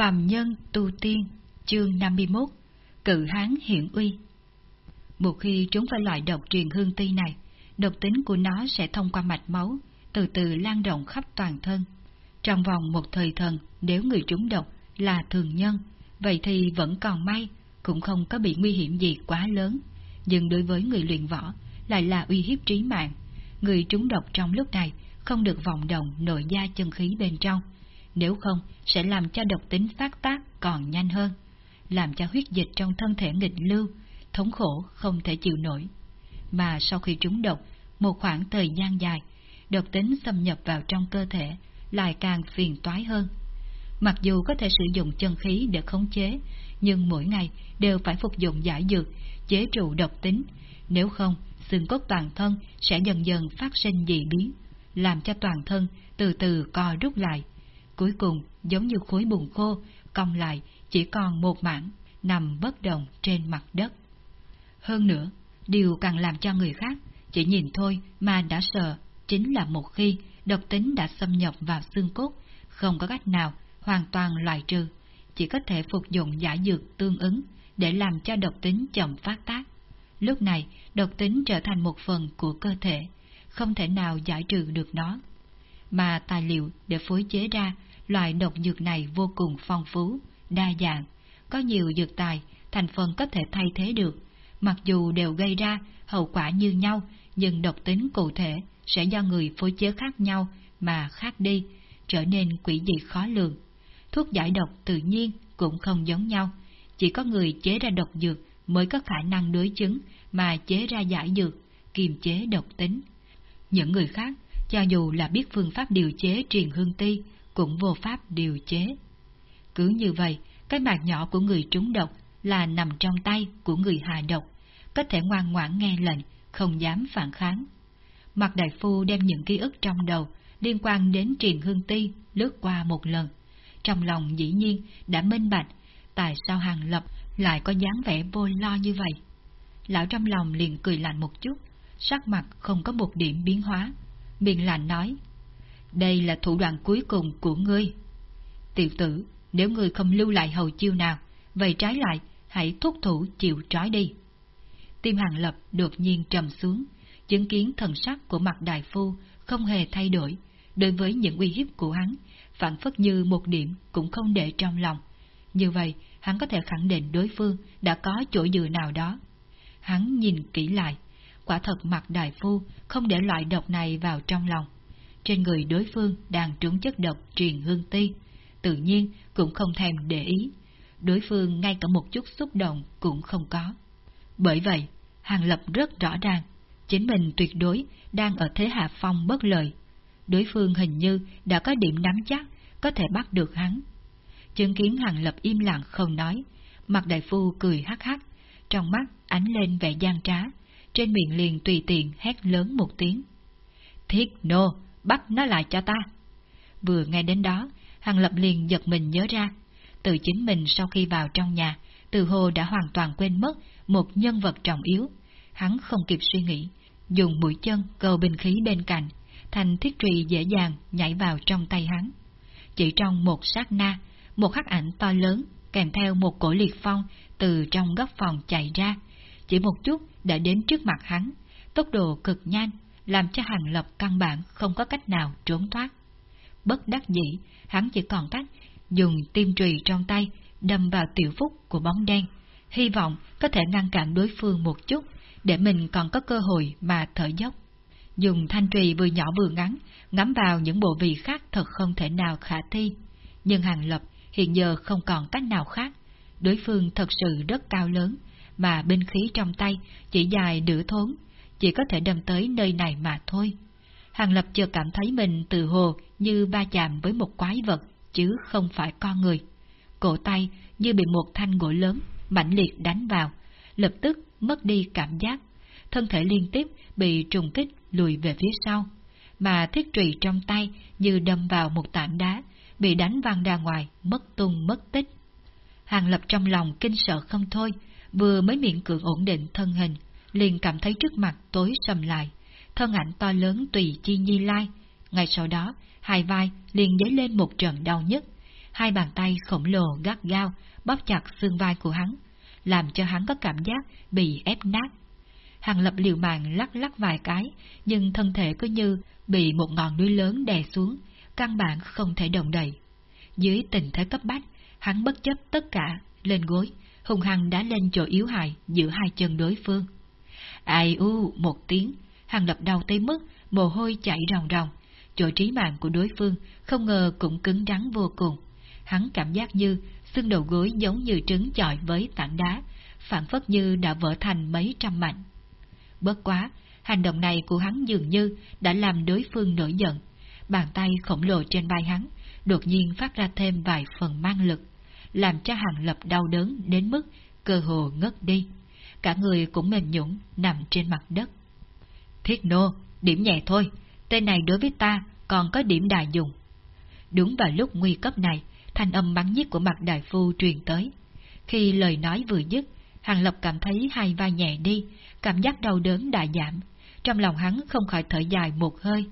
Phàm Nhân Tu Tiên, chương 51, Cự Hán Hiển Uy Một khi chúng phải loại độc truyền hương ti này, độc tính của nó sẽ thông qua mạch máu, từ từ lan rộng khắp toàn thân. Trong vòng một thời thần, nếu người trúng độc là thường nhân, vậy thì vẫn còn may, cũng không có bị nguy hiểm gì quá lớn. Nhưng đối với người luyện võ, lại là uy hiếp trí mạng. Người trúng độc trong lúc này không được vọng động nội da chân khí bên trong, nếu không sẽ làm cho độc tính phát tác còn nhanh hơn, làm cho huyết dịch trong thân thể nghịch lưu, thống khổ không thể chịu nổi. Mà sau khi trúng độc, một khoảng thời gian dài, độc tính xâm nhập vào trong cơ thể lại càng phiền toái hơn. Mặc dù có thể sử dụng chân khí để khống chế, nhưng mỗi ngày đều phải phục dụng giải dược, chế trụ độc tính, nếu không, xương cốt toàn thân sẽ dần dần phát sinh dị biến, làm cho toàn thân từ từ co rút lại, cuối cùng giống như khối bùn khô, cong lại chỉ còn một mảng, nằm bất động trên mặt đất. Hơn nữa, điều càng làm cho người khác chỉ nhìn thôi mà đã sợ, chính là một khi độc tính đã xâm nhập vào xương cốt, không có cách nào hoàn toàn loại trừ, chỉ có thể phục dụng giả dược tương ứng để làm cho độc tính chậm phát tác. Lúc này, độc tính trở thành một phần của cơ thể, không thể nào giải trừ được nó. Mà tài liệu để phối chế ra Loại độc dược này vô cùng phong phú, đa dạng, có nhiều dược tài, thành phần có thể thay thế được. Mặc dù đều gây ra hậu quả như nhau, nhưng độc tính cụ thể sẽ do người phối chế khác nhau mà khác đi, trở nên quỷ dị khó lường. Thuốc giải độc tự nhiên cũng không giống nhau, chỉ có người chế ra độc dược mới có khả năng đối chứng mà chế ra giải dược, kiềm chế độc tính. Những người khác, cho dù là biết phương pháp điều chế truyền hương ti, cũng vô pháp điều chế. Cứ như vậy, cái mạng nhỏ của người trúng độc là nằm trong tay của người hạ độc, có thể ngoan ngoãn nghe lệnh, không dám phản kháng. Mặt đại phu đem những ký ức trong đầu liên quan đến Triền hương ti lướt qua một lần. Trong lòng dĩ nhiên đã minh bạch, tại sao hàng lập lại có dáng vẻ vô lo như vậy. Lão trong lòng liền cười lạnh một chút, sắc mặt không có một điểm biến hóa. Miệng lạnh nói, đây là thủ đoạn cuối cùng của ngươi. Tiểu tử, nếu ngươi không lưu lại hầu chiêu nào, vậy trái lại, hãy thúc thủ chịu trói đi. Tim hàng lập đột nhiên trầm xuống, chứng kiến thần sắc của mặt đại phu không hề thay đổi, đối với những uy hiếp của hắn, phản phất như một điểm cũng không để trong lòng. Như vậy, hắn có thể khẳng định đối phương đã có chỗ dựa nào đó. Hắn nhìn kỹ lại, quả thật mặt đại phu không để loại độc này vào trong lòng trên người đối phương đang trúng chất độc truyền hương ti, tự nhiên cũng không thèm để ý. Đối phương ngay cả một chút xúc động cũng không có. Bởi vậy, Hàng Lập rất rõ ràng, chính mình tuyệt đối đang ở thế hạ phong bất lợi. Đối phương hình như đã có điểm nắm chắc, có thể bắt được hắn. Chứng kiến Hàng Lập im lặng không nói, mặt đại phu cười hắc hắc, trong mắt ánh lên vẻ gian trá, trên miệng liền tùy tiện hét lớn một tiếng. Thiết nô, bắt nó lại cho ta. Vừa nghe đến đó, Hàng Lập liền giật mình nhớ ra, từ chính mình sau khi vào trong nhà, từ hồ đã hoàn toàn quên mất một nhân vật trọng yếu. Hắn không kịp suy nghĩ, dùng mũi chân cầu bình khí bên cạnh, thành thiết trùy dễ dàng nhảy vào trong tay hắn. Chỉ trong một sát na, một hắc ảnh to lớn kèm theo một cổ liệt phong từ trong góc phòng chạy ra, chỉ một chút đã đến trước mặt hắn, tốc độ cực nhanh, làm cho Hàng Lập căn bản không có cách nào trốn thoát. Bất đắc dĩ, hắn chỉ còn cách dùng tim trùy trong tay đâm vào tiểu phúc của bóng đen, hy vọng có thể ngăn cản đối phương một chút, để mình còn có cơ hội mà thở dốc. Dùng thanh trùy vừa nhỏ vừa ngắn, ngắm vào những bộ vị khác thật không thể nào khả thi. Nhưng Hàng Lập hiện giờ không còn cách nào khác, đối phương thật sự rất cao lớn, mà binh khí trong tay chỉ dài nửa thốn, chỉ có thể đâm tới nơi này mà thôi. Hàng Lập chưa cảm thấy mình từ hồ như ba chạm với một quái vật, chứ không phải con người. Cổ tay như bị một thanh gỗ lớn, mạnh liệt đánh vào, lập tức mất đi cảm giác. Thân thể liên tiếp bị trùng kích lùi về phía sau, mà thiết trùy trong tay như đâm vào một tảng đá, bị đánh văng ra ngoài, mất tung mất tích. Hàng Lập trong lòng kinh sợ không thôi, vừa mới miệng cưỡng ổn định thân hình, liền cảm thấy trước mặt tối sầm lại, thân ảnh to lớn tùy chi nhi lai. Ngay sau đó, hai vai liền dấy lên một trận đau nhức, hai bàn tay khổng lồ gắt gao bóp chặt xương vai của hắn, làm cho hắn có cảm giác bị ép nát. Hàng lập liều mạng lắc lắc vài cái, nhưng thân thể cứ như bị một ngọn núi lớn đè xuống, căn bản không thể động đậy. Dưới tình thế cấp bách, hắn bất chấp tất cả, lên gối, hùng hăng đã lên chỗ yếu hại giữa hai chân đối phương. Ai u một tiếng, hàng lập đau tới mức mồ hôi chảy ròng ròng, chỗ trí mạng của đối phương không ngờ cũng cứng rắn vô cùng. Hắn cảm giác như xương đầu gối giống như trứng chọi với tảng đá, phản phất như đã vỡ thành mấy trăm mảnh. Bất quá, hành động này của hắn dường như đã làm đối phương nổi giận. Bàn tay khổng lồ trên vai hắn đột nhiên phát ra thêm vài phần mang lực, làm cho hàng lập đau đớn đến mức cơ hồ ngất đi. Cả người cũng mềm nhũng nằm trên mặt đất. Thiết nô, điểm nhẹ thôi, tên này đối với ta còn có điểm đại dùng. Đúng vào lúc nguy cấp này, thanh âm bắn nhất của mặt đại phu truyền tới. Khi lời nói vừa dứt, Hàng Lập cảm thấy hai vai nhẹ đi, cảm giác đau đớn đã giảm. Trong lòng hắn không khỏi thở dài một hơi.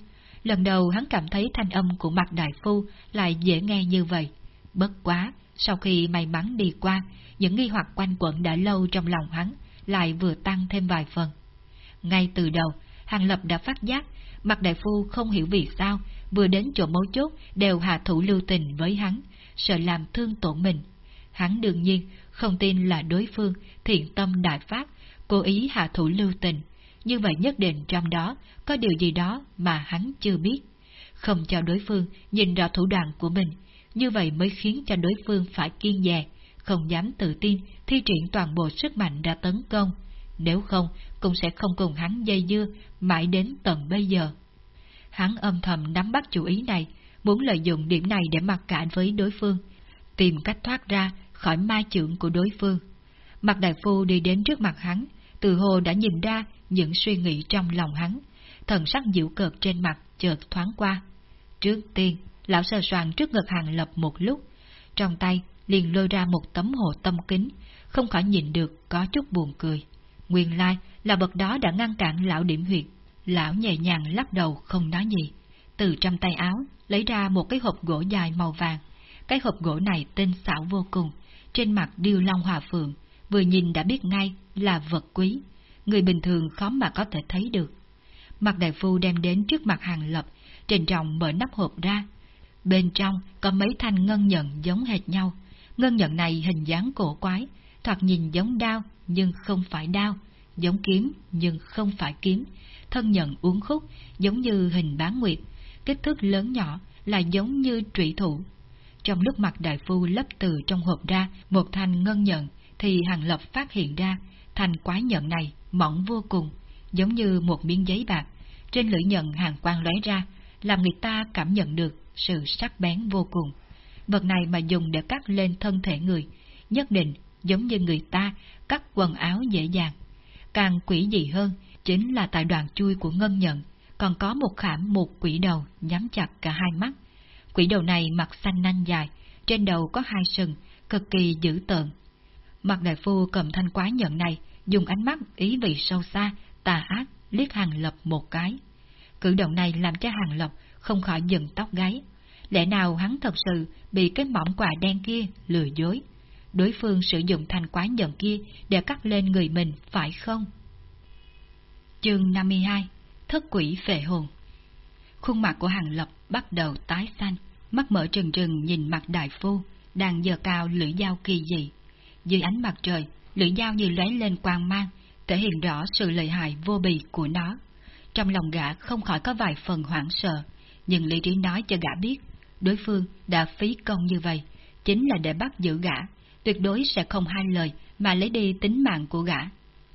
Lần đầu hắn cảm thấy thanh âm của mặt đại phu lại dễ nghe như vậy. Bất quá, sau khi may mắn đi qua, những nghi hoặc quanh quẩn đã lâu trong lòng hắn lại vừa tăng thêm vài phần. Ngay từ đầu, Hàng Lập đã phát giác, mặt đại phu không hiểu vì sao, vừa đến chỗ mấu chốt đều hạ thủ lưu tình với hắn, sợ làm thương tổn mình. Hắn đương nhiên không tin là đối phương thiện tâm đại phát, cố ý hạ thủ lưu tình, như vậy nhất định trong đó có điều gì đó mà hắn chưa biết. Không cho đối phương nhìn rõ thủ đoạn của mình, như vậy mới khiến cho đối phương phải kiên dè, không dám tự tin thi triển toàn bộ sức mạnh ra tấn công, nếu không cũng sẽ không cùng hắn dây dưa mãi đến tận bây giờ. Hắn âm thầm nắm bắt chủ ý này, muốn lợi dụng điểm này để mặc cả với đối phương, tìm cách thoát ra khỏi ma trưởng của đối phương. Mặt đại phu đi đến trước mặt hắn, từ hồ đã nhìn ra những suy nghĩ trong lòng hắn, thần sắc dịu cợt trên mặt chợt thoáng qua. Trước tiên, lão sờ soạn trước ngực hàng lập một lúc, trong tay liền lôi ra một tấm hồ tâm kính, không khỏi nhìn được có chút buồn cười. Nguyên lai là bậc đó đã ngăn cản lão điểm huyệt, lão nhẹ nhàng lắc đầu không nói gì. Từ trong tay áo, lấy ra một cái hộp gỗ dài màu vàng. Cái hộp gỗ này tinh xảo vô cùng, trên mặt điêu long hòa phượng, vừa nhìn đã biết ngay là vật quý, người bình thường khó mà có thể thấy được. Mặt đại phu đem đến trước mặt hàng lập, trình trọng mở nắp hộp ra. Bên trong có mấy thanh ngân nhận giống hệt nhau, ngân nhận này hình dáng cổ quái, thoạt nhìn giống đao nhưng không phải đao, giống kiếm nhưng không phải kiếm, thân nhận uốn khúc giống như hình bán nguyệt, kích thước lớn nhỏ là giống như trụy thủ. Trong lúc mặt đại phu lấp từ trong hộp ra một thanh ngân nhận, thì Hàng Lập phát hiện ra thanh quái nhận này mỏng vô cùng, giống như một miếng giấy bạc. Trên lưỡi nhận hàng quang lóe ra, làm người ta cảm nhận được sự sắc bén vô cùng. Vật này mà dùng để cắt lên thân thể người, nhất định giống như người ta cắt quần áo dễ dàng. Càng quỷ dị hơn, chính là tại đoạn chui của ngân nhận, còn có một khảm một quỷ đầu nhắm chặt cả hai mắt. Quỷ đầu này mặt xanh nanh dài, trên đầu có hai sừng, cực kỳ dữ tợn. Mặt đại phu cầm thanh quái nhận này, dùng ánh mắt ý vị sâu xa, tà ác, liếc hàng lập một cái. Cử động này làm cho hàng lập không khỏi dừng tóc gáy. Lẽ nào hắn thật sự bị cái mỏng quà đen kia lừa dối? Đối phương sử dụng thành quái nhận kia để cắt lên người mình, phải không? Chương 52 Thất quỷ phệ hồn Khuôn mặt của Hàng Lập bắt đầu tái xanh, mắt mở trừng trừng nhìn mặt đại phu, đang giơ cao lưỡi dao kỳ dị. Dưới ánh mặt trời, lưỡi dao như lóe lên quang mang, thể hiện rõ sự lợi hại vô bì của nó. Trong lòng gã không khỏi có vài phần hoảng sợ, nhưng lý trí nói cho gã biết, đối phương đã phí công như vậy, chính là để bắt giữ gã, tuyệt đối sẽ không hai lời mà lấy đi tính mạng của gã.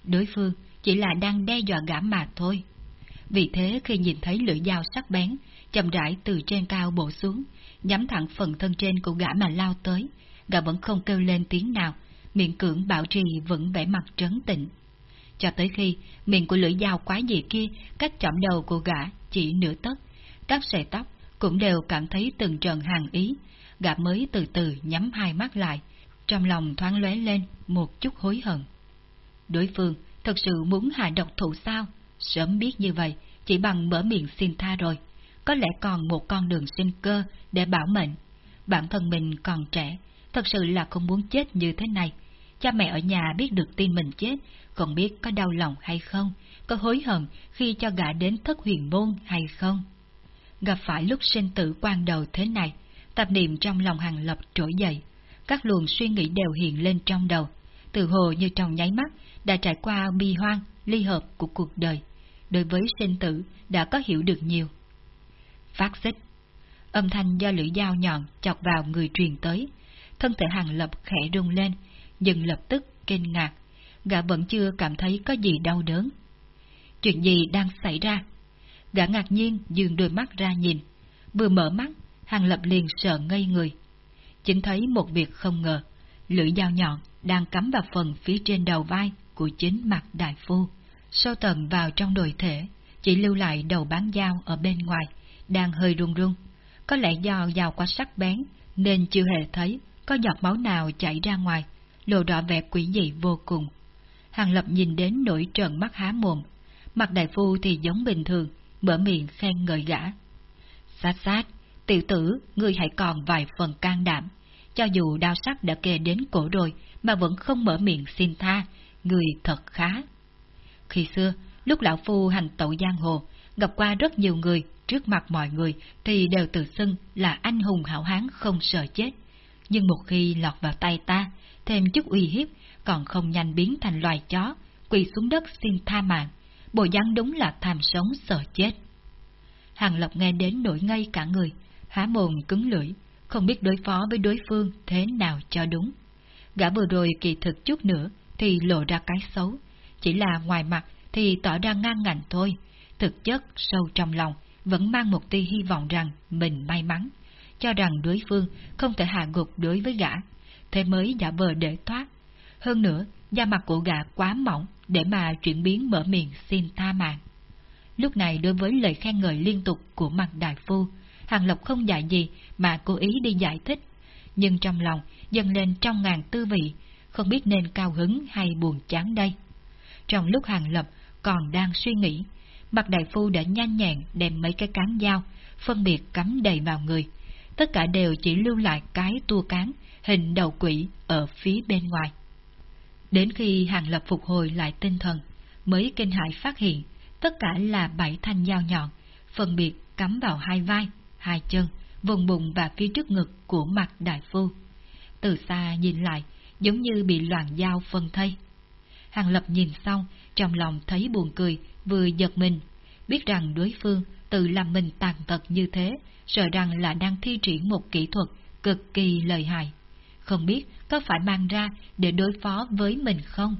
Đối phương chỉ là đang đe dọa gã mà thôi. Vì thế khi nhìn thấy lưỡi dao sắc bén, chậm rãi từ trên cao bổ xuống, nhắm thẳng phần thân trên của gã mà lao tới, gã vẫn không kêu lên tiếng nào, miệng cưỡng bảo trì vẫn vẻ mặt trấn tĩnh. Cho tới khi miệng của lưỡi dao quái dị kia cách chỏm đầu của gã chỉ nửa tấc, các sợi tóc cũng đều cảm thấy từng trận hàng ý, gã mới từ từ nhắm hai mắt lại, trong lòng thoáng lóe lên một chút hối hận. Đối phương thật sự muốn hạ độc thủ sao? Sớm biết như vậy, chỉ bằng mở miệng xin tha rồi. Có lẽ còn một con đường sinh cơ để bảo mệnh. bản thân mình còn trẻ, thật sự là không muốn chết như thế này. Cha mẹ ở nhà biết được tin mình chết, còn biết có đau lòng hay không, có hối hận khi cho gã đến thất huyền môn hay không. Gặp phải lúc sinh tử quan đầu thế này, tập niệm trong lòng hàng lập trỗi dậy, các luồng suy nghĩ đều hiện lên trong đầu, từ hồ như trong nháy mắt đã trải qua bi hoang, ly hợp của cuộc đời, đối với sinh tử đã có hiểu được nhiều. Phát xích Âm thanh do lưỡi dao nhọn chọc vào người truyền tới, thân thể hàng lập khẽ rung lên, nhưng lập tức kinh ngạc, gã vẫn chưa cảm thấy có gì đau đớn. Chuyện gì đang xảy ra? Gã ngạc nhiên dường đôi mắt ra nhìn, vừa mở mắt, hàng lập liền sợ ngây người. Chính thấy một việc không ngờ, lưỡi dao nhọn đang cắm vào phần phía trên đầu vai của chính mặt đại phu, sâu tận vào trong đồi thể, chỉ lưu lại đầu bán dao ở bên ngoài, đang hơi run run. Có lẽ do dao quá sắc bén, nên chưa hề thấy có giọt máu nào chảy ra ngoài, lộ rõ vẻ quỷ dị vô cùng. Hàng Lập nhìn đến nỗi trợn mắt há mồm, mặt đại phu thì giống bình thường, mở miệng khen ngợi gã. Sát sát, tiểu tử, ngươi hãy còn vài phần can đảm, cho dù đao sắc đã kề đến cổ rồi mà vẫn không mở miệng xin tha, người thật khá. Khi xưa, lúc lão phu hành tẩu giang hồ, gặp qua rất nhiều người, trước mặt mọi người thì đều tự xưng là anh hùng hảo hán không sợ chết. Nhưng một khi lọt vào tay ta, thêm chút uy hiếp, còn không nhanh biến thành loài chó, quỳ xuống đất xin tha mạng, bộ dáng đúng là tham sống sợ chết. Hàng Lộc nghe đến nổi ngây cả người, há mồm cứng lưỡi, không biết đối phó với đối phương thế nào cho đúng. Gã vừa rồi kỳ thực chút nữa thì lộ ra cái xấu, chỉ là ngoài mặt thì tỏ ra ngang ngạnh thôi, thực chất sâu trong lòng vẫn mang một tia hy vọng rằng mình may mắn, cho rằng đối phương không thể hạ gục đối với gã, thế mới giả vờ để thoát. Hơn nữa, da mặt của gã quá mỏng để mà chuyển biến mở miệng xin tha mạng. Lúc này đối với lời khen ngợi liên tục của mặt đại phu, Hàng Lộc không dạy gì mà cố ý đi giải thích, nhưng trong lòng dâng lên trong ngàn tư vị, không biết nên cao hứng hay buồn chán đây. Trong lúc Hàng Lập còn đang suy nghĩ, mặt đại phu đã nhanh nhẹn đem mấy cái cán dao, phân biệt cắm đầy vào người. Tất cả đều chỉ lưu lại cái tua cán, hình đầu quỷ ở phía bên ngoài. Đến khi Hàng Lập phục hồi lại tinh thần, mới kinh hại phát hiện tất cả là bảy thanh dao nhọn, phân biệt cắm vào hai vai, hai chân, vùng bụng và phía trước ngực của mặt đại phu. Từ xa nhìn lại, giống như bị loạn dao phân thây. Hàng Lập nhìn xong, trong lòng thấy buồn cười, vừa giật mình, biết rằng đối phương tự làm mình tàn tật như thế, sợ rằng là đang thi triển một kỹ thuật cực kỳ lợi hại. Không biết có phải mang ra để đối phó với mình không?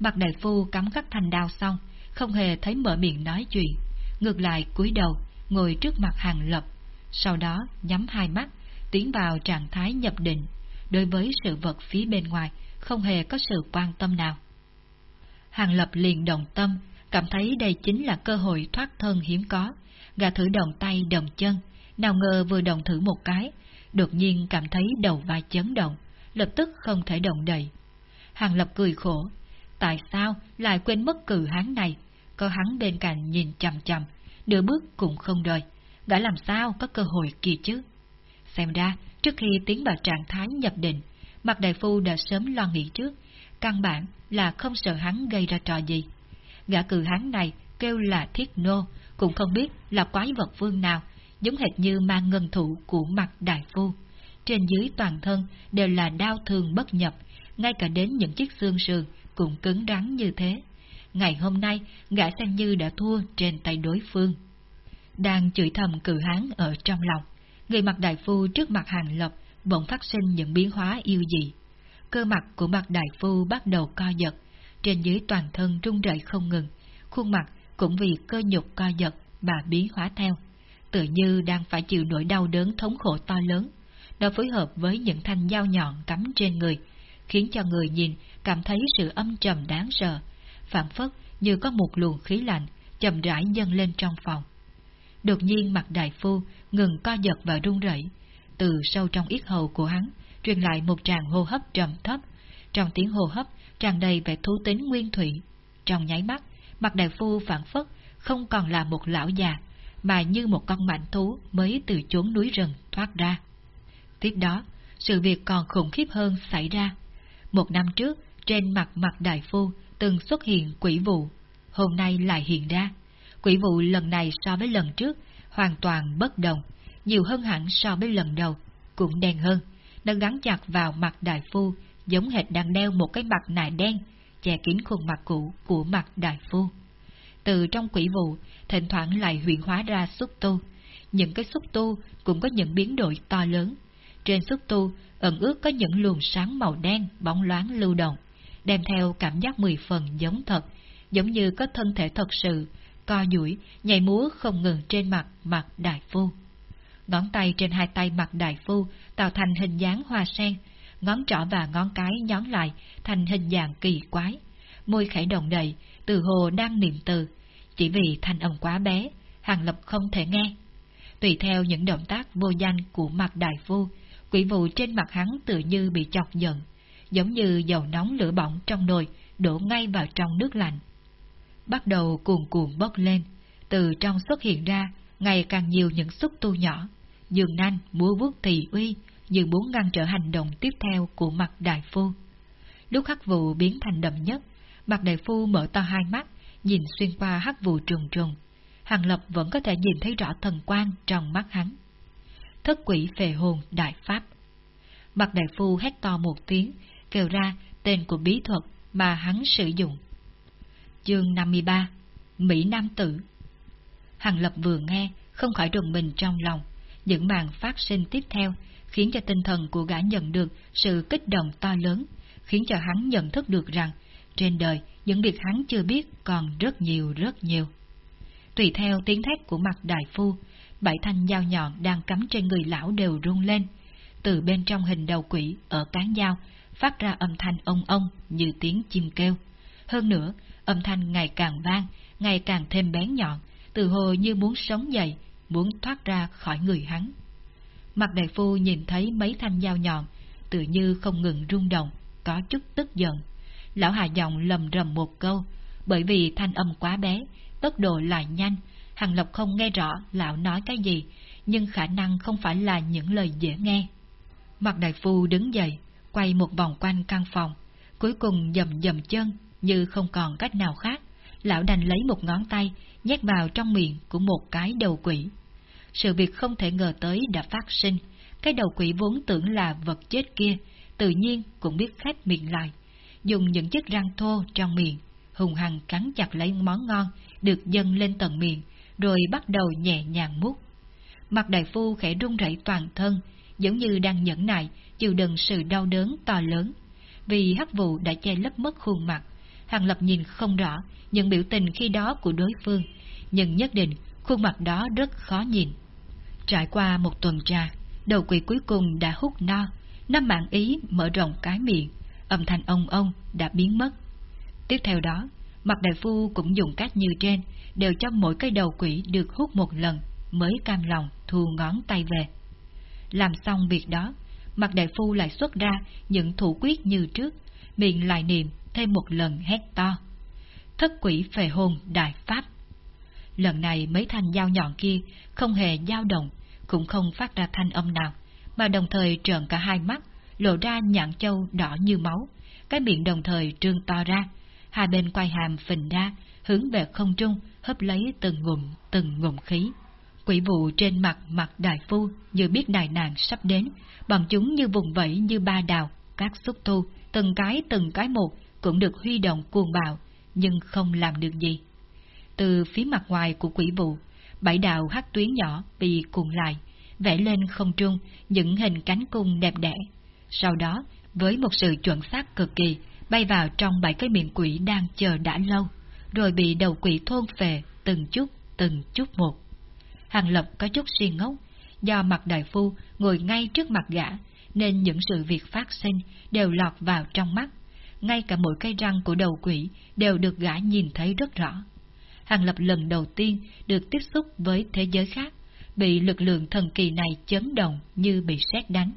Mặt đại phu cắm khắc thành đao xong, không hề thấy mở miệng nói chuyện, ngược lại cúi đầu, ngồi trước mặt hàng lập, sau đó nhắm hai mắt, tiến vào trạng thái nhập định, đối với sự vật phía bên ngoài không hề có sự quan tâm nào. Hàng lập liền đồng tâm, cảm thấy đây chính là cơ hội thoát thân hiếm có, gà thử đồng tay đồng chân, nào ngờ vừa đồng thử một cái, đột nhiên cảm thấy đầu vai chấn động, lập tức không thể động đậy. Hàng lập cười khổ, tại sao lại quên mất cử hán này, có hắn bên cạnh nhìn chằm chằm, nửa bước cũng không rời, gã làm sao có cơ hội kỳ chứ. Xem ra, trước khi tiến vào trạng thái nhập định, mặt đại phu đã sớm lo nghĩ trước, căn bản là không sợ hắn gây ra trò gì. Gã cử hắn này kêu là thiết nô, cũng không biết là quái vật vương nào, giống hệt như mang ngân thủ của mặt đại phu. Trên dưới toàn thân đều là đau thương bất nhập, ngay cả đến những chiếc xương sườn cũng cứng rắn như thế. Ngày hôm nay, gã xem như đã thua trên tay đối phương. Đang chửi thầm cử hán ở trong lòng, người mặt đại phu trước mặt hàng lập bỗng phát sinh những biến hóa yêu dị. Cơ mặt của mặt đại phu bắt đầu co giật, trên dưới toàn thân rung rẩy không ngừng, khuôn mặt cũng vì cơ nhục co giật mà biến hóa theo, tự như đang phải chịu nỗi đau đớn thống khổ to lớn. Nó phối hợp với những thanh dao nhọn cắm trên người, khiến cho người nhìn cảm thấy sự âm trầm đáng sợ, phản phất như có một luồng khí lạnh chậm rãi dâng lên trong phòng. Đột nhiên mặt đại phu ngừng co giật và run rẩy, từ sâu trong yết hầu của hắn truyền lại một tràng hô hấp trầm thấp, trong tiếng hô hấp tràn đầy vẻ thú tính nguyên thủy. Trong nháy mắt, mặt đại phu phản phất không còn là một lão già, mà như một con mảnh thú mới từ chốn núi rừng thoát ra. Tiếp đó, sự việc còn khủng khiếp hơn xảy ra. Một năm trước, trên mặt mặt đại phu từng xuất hiện quỷ vụ, hôm nay lại hiện ra. Quỷ vụ lần này so với lần trước hoàn toàn bất đồng, nhiều hơn hẳn so với lần đầu, cũng đen hơn. Nó gắn chặt vào mặt đại phu, giống hệt đang đeo một cái mặt nạ đen, che kín khuôn mặt cũ của mặt đại phu. Từ trong quỷ vụ, thỉnh thoảng lại huyện hóa ra xúc tu. Những cái xúc tu cũng có những biến đổi to lớn. Trên xúc tu ẩn ước có những luồng sáng màu đen bóng loáng lưu động, đem theo cảm giác mười phần giống thật, giống như có thân thể thật sự, co duỗi, nhảy múa không ngừng trên mặt mặt đại phu. Ngón tay trên hai tay mặt đại phu tạo thành hình dáng hoa sen, ngón trỏ và ngón cái nhón lại thành hình dạng kỳ quái. Môi khẽ động đậy, từ hồ đang niệm từ, chỉ vì thanh âm quá bé, Hàng Lập không thể nghe. Tùy theo những động tác vô danh của mặt đại phu, quỷ vụ trên mặt hắn tự như bị chọc giận, giống như dầu nóng lửa bỏng trong nồi đổ ngay vào trong nước lạnh. Bắt đầu cuồn cuộn bốc lên, từ trong xuất hiện ra ngày càng nhiều những xúc tu nhỏ, dường nanh múa vuốt thị uy, như muốn ngăn trở hành động tiếp theo của mặt đại phu. Lúc hắc vụ biến thành đậm nhất, mặt đại phu mở to hai mắt, nhìn xuyên qua hắc vụ trùng trùng. Hàng Lập vẫn có thể nhìn thấy rõ thần quan trong mắt hắn. Thất quỷ về hồn đại pháp. Mặt đại phu hét to một tiếng, kêu ra tên của bí thuật mà hắn sử dụng. Chương 53 Mỹ Nam Tử Hàng Lập vừa nghe, không khỏi rùng mình trong lòng. Những màn phát sinh tiếp theo khiến cho tinh thần của gã nhận được sự kích động to lớn, khiến cho hắn nhận thức được rằng trên đời những việc hắn chưa biết còn rất nhiều rất nhiều. Tùy theo tiếng thét của mặt đại phu, bảy thanh dao nhọn đang cắm trên người lão đều rung lên. Từ bên trong hình đầu quỷ ở cán dao phát ra âm thanh ông ông như tiếng chim kêu. Hơn nữa, âm thanh ngày càng vang, ngày càng thêm bén nhọn, từ hồ như muốn sống dậy, muốn thoát ra khỏi người hắn. Mặt đại phu nhìn thấy mấy thanh dao nhọn, tự như không ngừng rung động, có chút tức giận. Lão Hà giọng lầm rầm một câu, bởi vì thanh âm quá bé, tốc độ lại nhanh, Hàng Lộc không nghe rõ lão nói cái gì, nhưng khả năng không phải là những lời dễ nghe. Mặt đại phu đứng dậy, quay một vòng quanh căn phòng, cuối cùng dầm dầm chân như không còn cách nào khác. Lão đành lấy một ngón tay, nhét vào trong miệng của một cái đầu quỷ. Sự việc không thể ngờ tới đã phát sinh, cái đầu quỷ vốn tưởng là vật chết kia, tự nhiên cũng biết khép miệng lại, dùng những chiếc răng thô trong miệng, hùng hằng cắn chặt lấy món ngon, được dâng lên tận miệng, rồi bắt đầu nhẹ nhàng mút. Mặt đại phu khẽ run rẩy toàn thân, giống như đang nhẫn nại, chịu đựng sự đau đớn to lớn. Vì hắc vụ đã che lấp mất khuôn mặt, Hàng Lập nhìn không rõ những biểu tình khi đó của đối phương, nhưng nhất định khuôn mặt đó rất khó nhìn. Trải qua một tuần tra, đầu quỷ cuối cùng đã hút no, năm mạng ý mở rộng cái miệng, âm thanh ông ông đã biến mất. Tiếp theo đó, mặt đại phu cũng dùng cách như trên, đều cho mỗi cái đầu quỷ được hút một lần, mới cam lòng thu ngón tay về. Làm xong việc đó, mặt đại phu lại xuất ra những thủ quyết như trước, miệng lại niệm thêm một lần hét to. Thất quỷ phệ hồn đại pháp. Lần này mấy thanh dao nhọn kia không hề dao động, cũng không phát ra thanh âm nào, mà đồng thời trợn cả hai mắt, lộ ra nhạn châu đỏ như máu, cái miệng đồng thời trương to ra, hai bên quay hàm phình ra, hướng về không trung, hấp lấy từng ngụm, từng ngụm khí. Quỷ vụ trên mặt mặt đại phu như biết đại nạn sắp đến, bọn chúng như vùng vẫy như ba đào, các xúc thu từng cái từng cái một cũng được huy động cuồng bạo, nhưng không làm được gì. Từ phía mặt ngoài của quỷ vụ, bảy đạo hắc tuyến nhỏ bị cuộn lại, vẽ lên không trung những hình cánh cung đẹp đẽ. Sau đó, với một sự chuẩn xác cực kỳ, bay vào trong bảy cái miệng quỷ đang chờ đã lâu, rồi bị đầu quỷ thôn về từng chút, từng chút một. Hàng Lập có chút suy ngốc, do mặt đại phu ngồi ngay trước mặt gã, nên những sự việc phát sinh đều lọt vào trong mắt. Ngay cả mỗi cái răng của đầu quỷ đều được gã nhìn thấy rất rõ. Hàng Lập lần đầu tiên được tiếp xúc với thế giới khác, bị lực lượng thần kỳ này chấn động như bị sét đánh.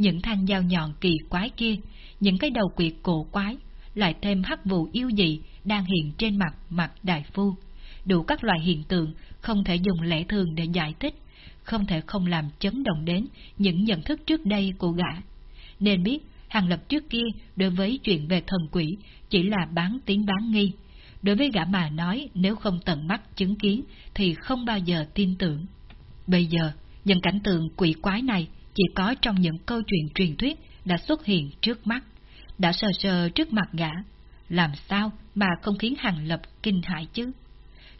Những thanh dao nhọn kỳ quái kia, những cái đầu quỷ cổ quái, lại thêm hắc vụ yêu dị đang hiện trên mặt mặt đại phu. Đủ các loại hiện tượng không thể dùng lẽ thường để giải thích, không thể không làm chấn động đến những nhận thức trước đây của gã. Nên biết, Hàng Lập trước kia đối với chuyện về thần quỷ chỉ là bán tiếng bán nghi. Đối với gã mà nói nếu không tận mắt chứng kiến thì không bao giờ tin tưởng. Bây giờ, những cảnh tượng quỷ quái này chỉ có trong những câu chuyện truyền thuyết đã xuất hiện trước mắt, đã sờ sờ trước mặt gã. Làm sao mà không khiến Hàng Lập kinh hãi chứ?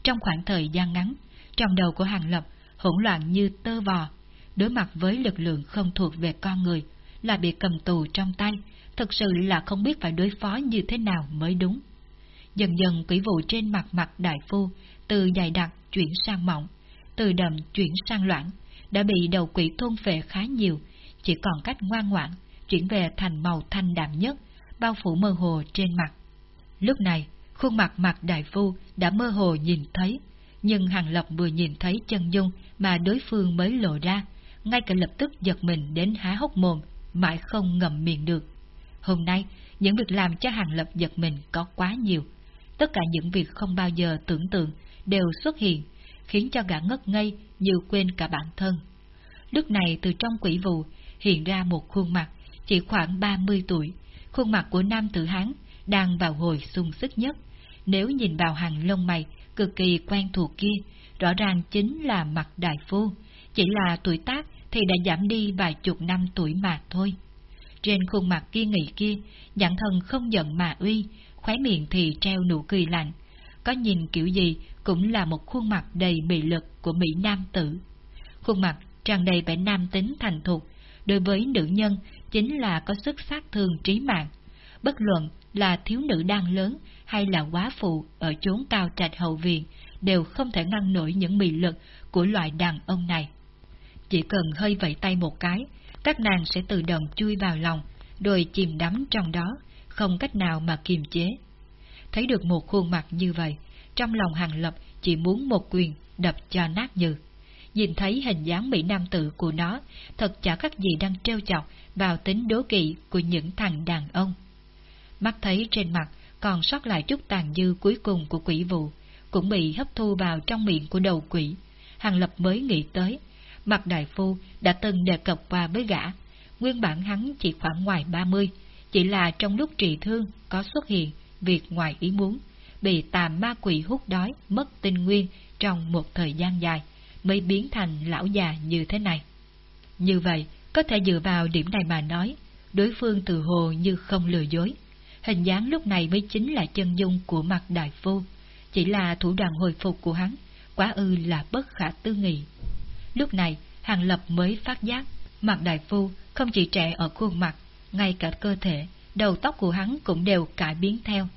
Trong khoảng thời gian ngắn, trong đầu của Hàng Lập hỗn loạn như tơ vò, đối mặt với lực lượng không thuộc về con người, là bị cầm tù trong tay, thật sự là không biết phải đối phó như thế nào mới đúng. Dần dần quỷ vụ trên mặt mặt đại phu, từ dày đặc chuyển sang mỏng, từ đậm chuyển sang loãng, đã bị đầu quỷ thôn phệ khá nhiều, chỉ còn cách ngoan ngoãn, chuyển về thành màu thanh đạm nhất, bao phủ mơ hồ trên mặt. Lúc này, khuôn mặt mặt đại phu đã mơ hồ nhìn thấy, nhưng Hàng Lập vừa nhìn thấy chân dung mà đối phương mới lộ ra, ngay cả lập tức giật mình đến há hốc mồm, mãi không ngậm miệng được. Hôm nay, những việc làm cho Hàng Lập giật mình có quá nhiều. Tất cả những việc không bao giờ tưởng tượng đều xuất hiện, khiến cho gã ngất ngây như quên cả bản thân. Lúc này từ trong quỷ vụ hiện ra một khuôn mặt chỉ khoảng 30 tuổi, khuôn mặt của nam tử Hán đang vào hồi sung sức nhất. Nếu nhìn vào hàng lông mày cực kỳ quen thuộc kia, rõ ràng chính là mặt đại phu, chỉ là tuổi tác thì đã giảm đi vài chục năm tuổi mà thôi. Trên khuôn mặt kia nghị kia, dạng thần không giận mà uy, khóe miệng thì treo nụ cười lạnh. Có nhìn kiểu gì cũng là một khuôn mặt đầy mị lực của Mỹ Nam tử. Khuôn mặt tràn đầy vẻ nam tính thành thục, đối với nữ nhân chính là có sức sát thương trí mạng. Bất luận là thiếu nữ đang lớn hay là quá phụ ở chốn cao trạch hậu viện, đều không thể ngăn nổi những mị lực của loại đàn ông này. Chỉ cần hơi vẫy tay một cái, các nàng sẽ tự động chui vào lòng, rồi chìm đắm trong đó, không cách nào mà kiềm chế. Thấy được một khuôn mặt như vậy, trong lòng hàng lập chỉ muốn một quyền đập cho nát như. Nhìn thấy hình dáng mỹ nam tử của nó, thật chả khác gì đang trêu chọc vào tính đố kỵ của những thằng đàn ông. Mắt thấy trên mặt còn sót lại chút tàn dư cuối cùng của quỷ vụ, cũng bị hấp thu vào trong miệng của đầu quỷ. Hàng Lập mới nghĩ tới, mặt đại phu đã từng đề cập qua với gã, nguyên bản hắn chỉ khoảng ngoài 30, chỉ là trong lúc trị thương có xuất hiện việc ngoài ý muốn, bị tà ma quỷ hút đói, mất tinh nguyên trong một thời gian dài, mới biến thành lão già như thế này. Như vậy, có thể dựa vào điểm này mà nói, đối phương từ hồ như không lừa dối. Hình dáng lúc này mới chính là chân dung của mặt đại phu, chỉ là thủ đoạn hồi phục của hắn, quá ư là bất khả tư nghị. Lúc này, Hàng Lập mới phát giác, mặt đại phu không chỉ trẻ ở khuôn mặt, ngay cả cơ thể, đầu tóc của hắn cũng đều cải biến theo.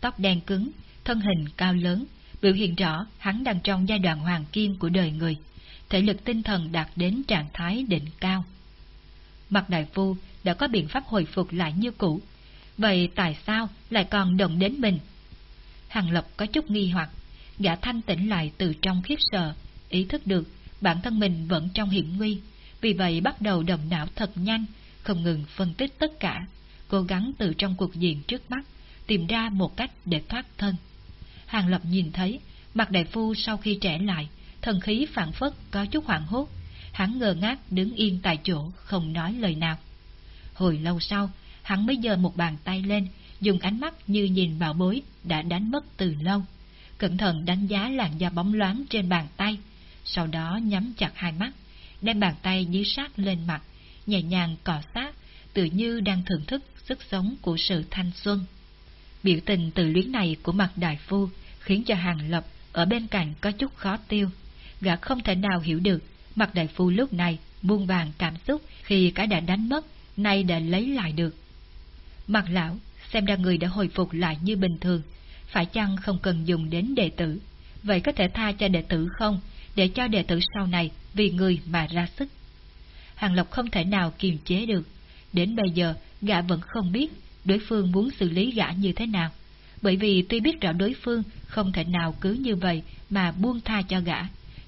Tóc đen cứng, thân hình cao lớn, biểu hiện rõ hắn đang trong giai đoạn hoàng kim của đời người, thể lực tinh thần đạt đến trạng thái đỉnh cao. Mặt đại phu đã có biện pháp hồi phục lại như cũ, vậy tại sao lại còn động đến mình? Hàng Lập có chút nghi hoặc, gã thanh tỉnh lại từ trong khiếp sợ, ý thức được bản thân mình vẫn trong hiểm nguy, vì vậy bắt đầu động não thật nhanh, không ngừng phân tích tất cả, cố gắng từ trong cuộc diện trước mắt, tìm ra một cách để thoát thân. Hàng Lập nhìn thấy, mặt đại phu sau khi trẻ lại, thần khí phản phất có chút hoảng hốt, hắn ngơ ngác đứng yên tại chỗ không nói lời nào. Hồi lâu sau, hắn mới giơ một bàn tay lên, dùng ánh mắt như nhìn bảo bối đã đánh mất từ lâu. Cẩn thận đánh giá làn da bóng loáng trên bàn tay, sau đó nhắm chặt hai mắt, đem bàn tay dưới sát lên mặt, nhẹ nhàng cọ sát, tự như đang thưởng thức sức sống của sự thanh xuân. Biểu tình từ luyến này của mặt đại phu khiến cho Hàng Lập ở bên cạnh có chút khó tiêu. Gã không thể nào hiểu được mặt đại phu lúc này buông vàng cảm xúc khi cả đã đánh mất, nay đã lấy lại được. Mặt lão xem ra người đã hồi phục lại như bình thường, phải chăng không cần dùng đến đệ tử, vậy có thể tha cho đệ tử không, để cho đệ tử sau này vì người mà ra sức. Hàng Lộc không thể nào kiềm chế được, đến bây giờ gã vẫn không biết đối phương muốn xử lý gã như thế nào, bởi vì tuy biết rõ đối phương không thể nào cứ như vậy mà buông tha cho gã,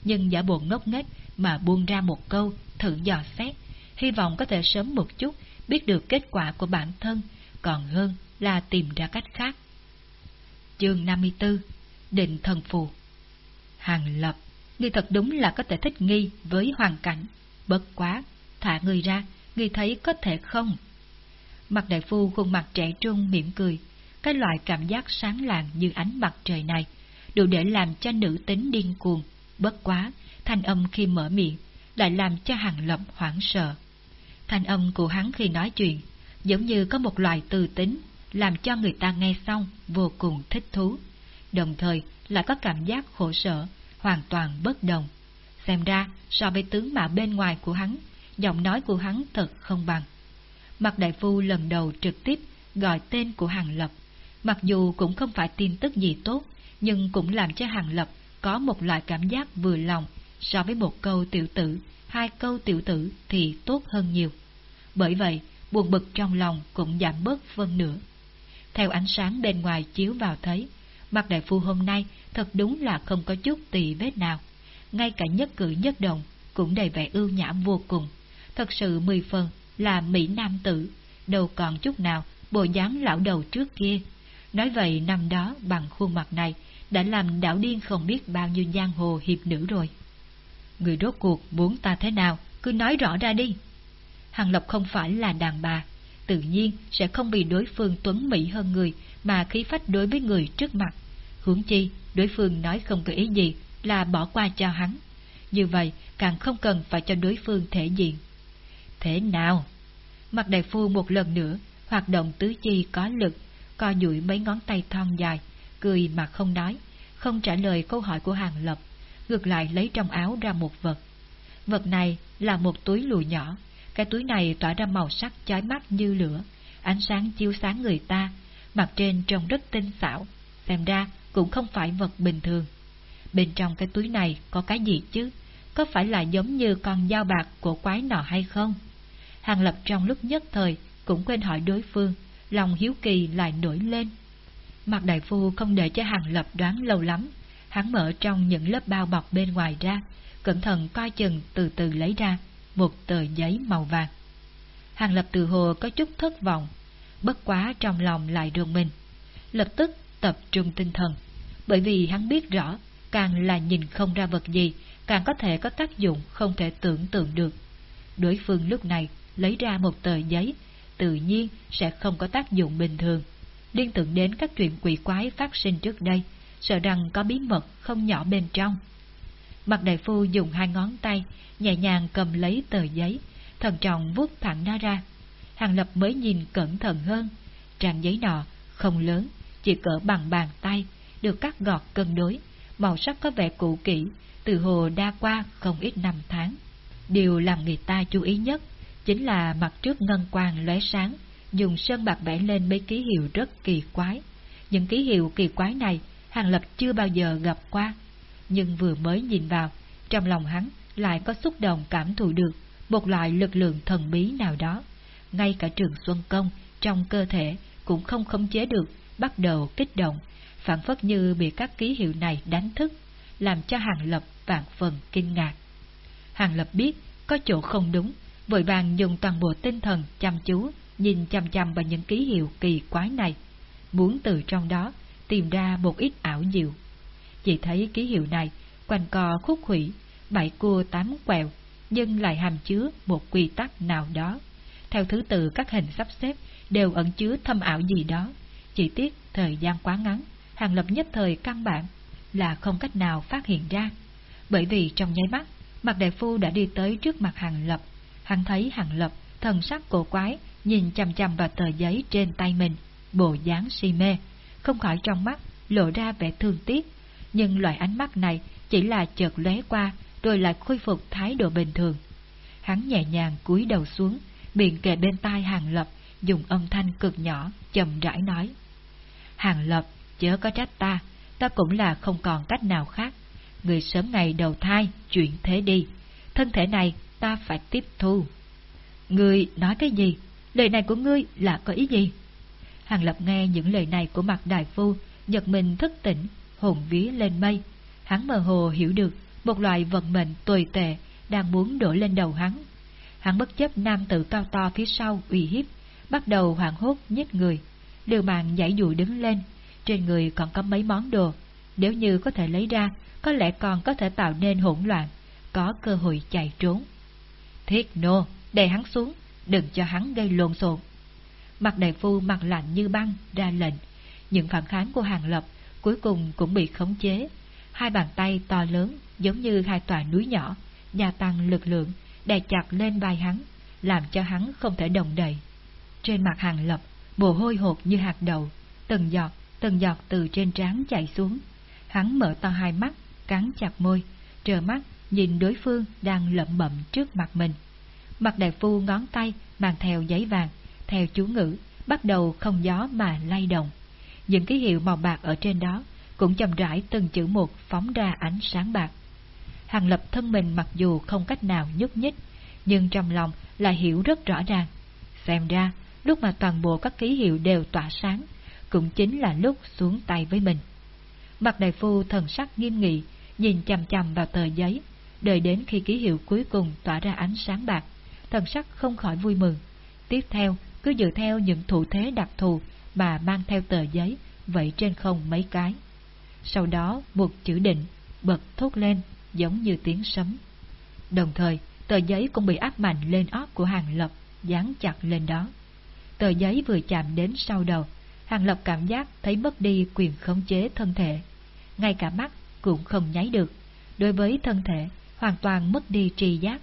nhưng giả bộ ngốc nghếch mà buông ra một câu thử dò xét, hy vọng có thể sớm một chút biết được kết quả của bản thân, còn hơn là tìm ra cách khác. Chương 54 Định Thần Phù Hàng Lập ngươi thật đúng là có thể thích nghi với hoàn cảnh. Bất quá, thả người ra, ngươi thấy có thể không? Mặt đại phu khuôn mặt trẻ trung mỉm cười, cái loại cảm giác sáng lạng như ánh mặt trời này, đủ để làm cho nữ tính điên cuồng. Bất quá, thanh âm khi mở miệng, lại làm cho hàng lập hoảng sợ. Thanh âm của hắn khi nói chuyện, giống như có một loại từ tính, làm cho người ta nghe xong vô cùng thích thú, đồng thời lại có cảm giác khổ sở, hoàn toàn bất đồng. Xem ra, so với tướng mạo bên ngoài của hắn, giọng nói của hắn thật không bằng. Mạc đại phu lần đầu trực tiếp gọi tên của Hàng Lập, mặc dù cũng không phải tin tức gì tốt, nhưng cũng làm cho Hàng Lập có một loại cảm giác vừa lòng so với một câu tiểu tử, hai câu tiểu tử thì tốt hơn nhiều. Bởi vậy, buồn bực trong lòng cũng giảm bớt phân nửa. Theo ánh sáng bên ngoài chiếu vào thấy, Mạc đại phu hôm nay thật đúng là không có chút tỳ vết nào. Ngay cả nhất cử nhất động cũng đầy vẻ ưu nhã vô cùng. Thật sự mười phần là Mỹ Nam tử, đâu còn chút nào bộ dáng lão đầu trước kia. Nói vậy năm đó bằng khuôn mặt này đã làm đảo điên không biết bao nhiêu giang hồ hiệp nữ rồi. Người rốt cuộc muốn ta thế nào, cứ nói rõ ra đi. Hàng Lập không phải là đàn bà, tự nhiên sẽ không bị đối phương tuấn mỹ hơn người mà khí phách đối với người trước mặt. Hướng chi, đối phương nói không có ý gì là bỏ qua cho hắn. Như vậy, càng không cần phải cho đối phương thể diện. Thế nào? Mặt đại phu một lần nữa, hoạt động tứ chi có lực, co duỗi mấy ngón tay thon dài, cười mà không nói, không trả lời câu hỏi của Hàng Lập, ngược lại lấy trong áo ra một vật. Vật này là một túi lùi nhỏ, cái túi này tỏa ra màu sắc chói mắt như lửa, ánh sáng chiếu sáng người ta, mặt trên trông rất tinh xảo, xem ra cũng không phải vật bình thường. Bên trong cái túi này có cái gì chứ? Có phải là giống như con dao bạc của quái nọ hay không? Hàng Lập trong lúc nhất thời cũng quên hỏi đối phương, lòng hiếu kỳ lại nổi lên. Mặt đại phu không để cho Hàng Lập đoán lâu lắm, hắn mở trong những lớp bao bọc bên ngoài ra, cẩn thận coi chừng từ từ lấy ra một tờ giấy màu vàng. Hàng Lập từ hồ có chút thất vọng, bất quá trong lòng lại rùng mình. Lập tức tập trung tinh thần, bởi vì hắn biết rõ, càng là nhìn không ra vật gì, càng có thể có tác dụng không thể tưởng tượng được. Đối phương lúc này lấy ra một tờ giấy, tự nhiên sẽ không có tác dụng bình thường. Liên tưởng đến các chuyện quỷ quái phát sinh trước đây, sợ rằng có bí mật không nhỏ bên trong. Mặt đại phu dùng hai ngón tay, nhẹ nhàng cầm lấy tờ giấy, thần trọng vuốt thẳng nó ra. Hàng lập mới nhìn cẩn thận hơn. Trang giấy nọ không lớn, chỉ cỡ bằng bàn tay, được cắt gọt cân đối, màu sắc có vẻ cũ kỹ, từ hồ đa qua không ít năm tháng. Điều làm người ta chú ý nhất chính là mặt trước ngân quang lóe sáng, dùng sơn bạc vẽ lên mấy ký hiệu rất kỳ quái. Những ký hiệu kỳ quái này Hàng Lập chưa bao giờ gặp qua, nhưng vừa mới nhìn vào, trong lòng hắn lại có xúc động cảm thụ được một loại lực lượng thần bí nào đó. Ngay cả trường Xuân Công trong cơ thể cũng không khống chế được, bắt đầu kích động, phản phất như bị các ký hiệu này đánh thức, làm cho Hàng Lập vạn phần kinh ngạc. Hàng Lập biết có chỗ không đúng, vội vàng dùng toàn bộ tinh thần chăm chú, nhìn chăm chăm vào những ký hiệu kỳ quái này, muốn từ trong đó tìm ra một ít ảo diệu. Chỉ thấy ký hiệu này quanh co khúc khủy, bảy cua tám quẹo, nhưng lại hàm chứa một quy tắc nào đó. Theo thứ tự các hình sắp xếp đều ẩn chứa thâm ảo gì đó. Chỉ tiếc thời gian quá ngắn, Hàng Lập nhất thời căn bản là không cách nào phát hiện ra. Bởi vì trong nháy mắt, Mạc đại phu đã đi tới trước mặt Hàng Lập. Hắn thấy Hàng Lập, thần sắc cổ quái, nhìn chăm chăm vào tờ giấy trên tay mình, bộ dáng si mê, không khỏi trong mắt lộ ra vẻ thương tiếc, nhưng loại ánh mắt này chỉ là chợt lóe qua rồi lại khôi phục thái độ bình thường. Hắn nhẹ nhàng cúi đầu xuống, miệng kề bên tai Hàng Lập, dùng âm thanh cực nhỏ, chậm rãi nói. Hàng Lập, chớ có trách ta, ta cũng là không còn cách nào khác. Người sớm ngày đầu thai, chuyển thế đi. Thân thể này ta phải tiếp thu. Ngươi nói cái gì? Lời này của ngươi là có ý gì? Hàng Lập nghe những lời này của mặt đại phu, giật mình thức tỉnh, hồn vía lên mây. Hắn mơ hồ hiểu được một loại vận mệnh tồi tệ đang muốn đổ lên đầu hắn. Hắn bất chấp nam tử cao to phía sau uy hiếp, bắt đầu hoảng hốt nhích người. Liều mạng giải dụ đứng lên, trên người còn có mấy món đồ, nếu như có thể lấy ra, có lẽ còn có thể tạo nên hỗn loạn, có cơ hội chạy trốn. Thiết nô, đè hắn xuống, đừng cho hắn gây lộn xộn. Mặt đại phu mặt lạnh như băng ra lệnh, những phản kháng của Hàng Lập cuối cùng cũng bị khống chế. Hai bàn tay to lớn giống như hai tòa núi nhỏ, gia tăng lực lượng, đè chặt lên vai hắn, làm cho hắn không thể đồng đậy. Trên mặt Hàng Lập, mồ hôi hột như hạt đậu, từng giọt, từng giọt từ trên trán chảy xuống. Hắn mở to hai mắt, cắn chặt môi, trợ mắt nhìn đối phương đang lẩm bẩm trước mặt mình. Mặt đại phu ngón tay mang theo giấy vàng, theo chú ngữ, bắt đầu không gió mà lay động. Những ký hiệu màu bạc ở trên đó cũng chậm rãi từng chữ một phóng ra ánh sáng bạc. Hàng lập thân mình mặc dù không cách nào nhúc nhích, nhưng trong lòng là hiểu rất rõ ràng. Xem ra, lúc mà toàn bộ các ký hiệu đều tỏa sáng, cũng chính là lúc xuống tay với mình. Mặt đại phu thần sắc nghiêm nghị, nhìn chằm chằm vào tờ giấy, đợi đến khi ký hiệu cuối cùng tỏa ra ánh sáng bạc, thần sắc không khỏi vui mừng. Tiếp theo, cứ dựa theo những thủ thế đặc thù mà mang theo tờ giấy, vậy trên không mấy cái. Sau đó, một chữ định, bật thốt lên, giống như tiếng sấm. Đồng thời, tờ giấy cũng bị áp mạnh lên óc của Hàng Lập, dán chặt lên đó. Tờ giấy vừa chạm đến sau đầu, Hàng Lập cảm giác thấy mất đi quyền khống chế thân thể. Ngay cả mắt cũng không nháy được. Đối với thân thể, hoàn toàn mất đi trì giác.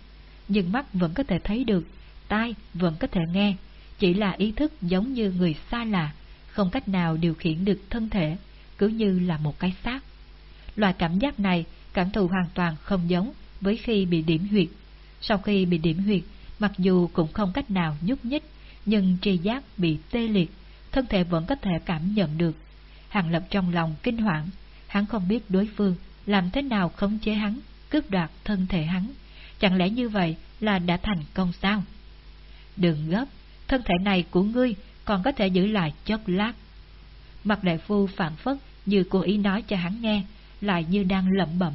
Nhưng mắt vẫn có thể thấy được, tai vẫn có thể nghe, chỉ là ý thức giống như người xa lạ, không cách nào điều khiển được thân thể, cứ như là một cái xác. Loại cảm giác này cảm thụ hoàn toàn không giống với khi bị điểm huyệt. Sau khi bị điểm huyệt, mặc dù cũng không cách nào nhúc nhích, nhưng tri giác bị tê liệt, thân thể vẫn có thể cảm nhận được. Hàng lập trong lòng kinh hoảng hắn không biết đối phương làm thế nào khống chế hắn, cướp đoạt thân thể hắn. Chẳng lẽ như vậy là đã thành công sao? Đừng gấp, thân thể này của ngươi còn có thể giữ lại chốc lát. Mặt đại phu phản phất như cố ý nói cho hắn nghe, lại như đang lẩm bẩm,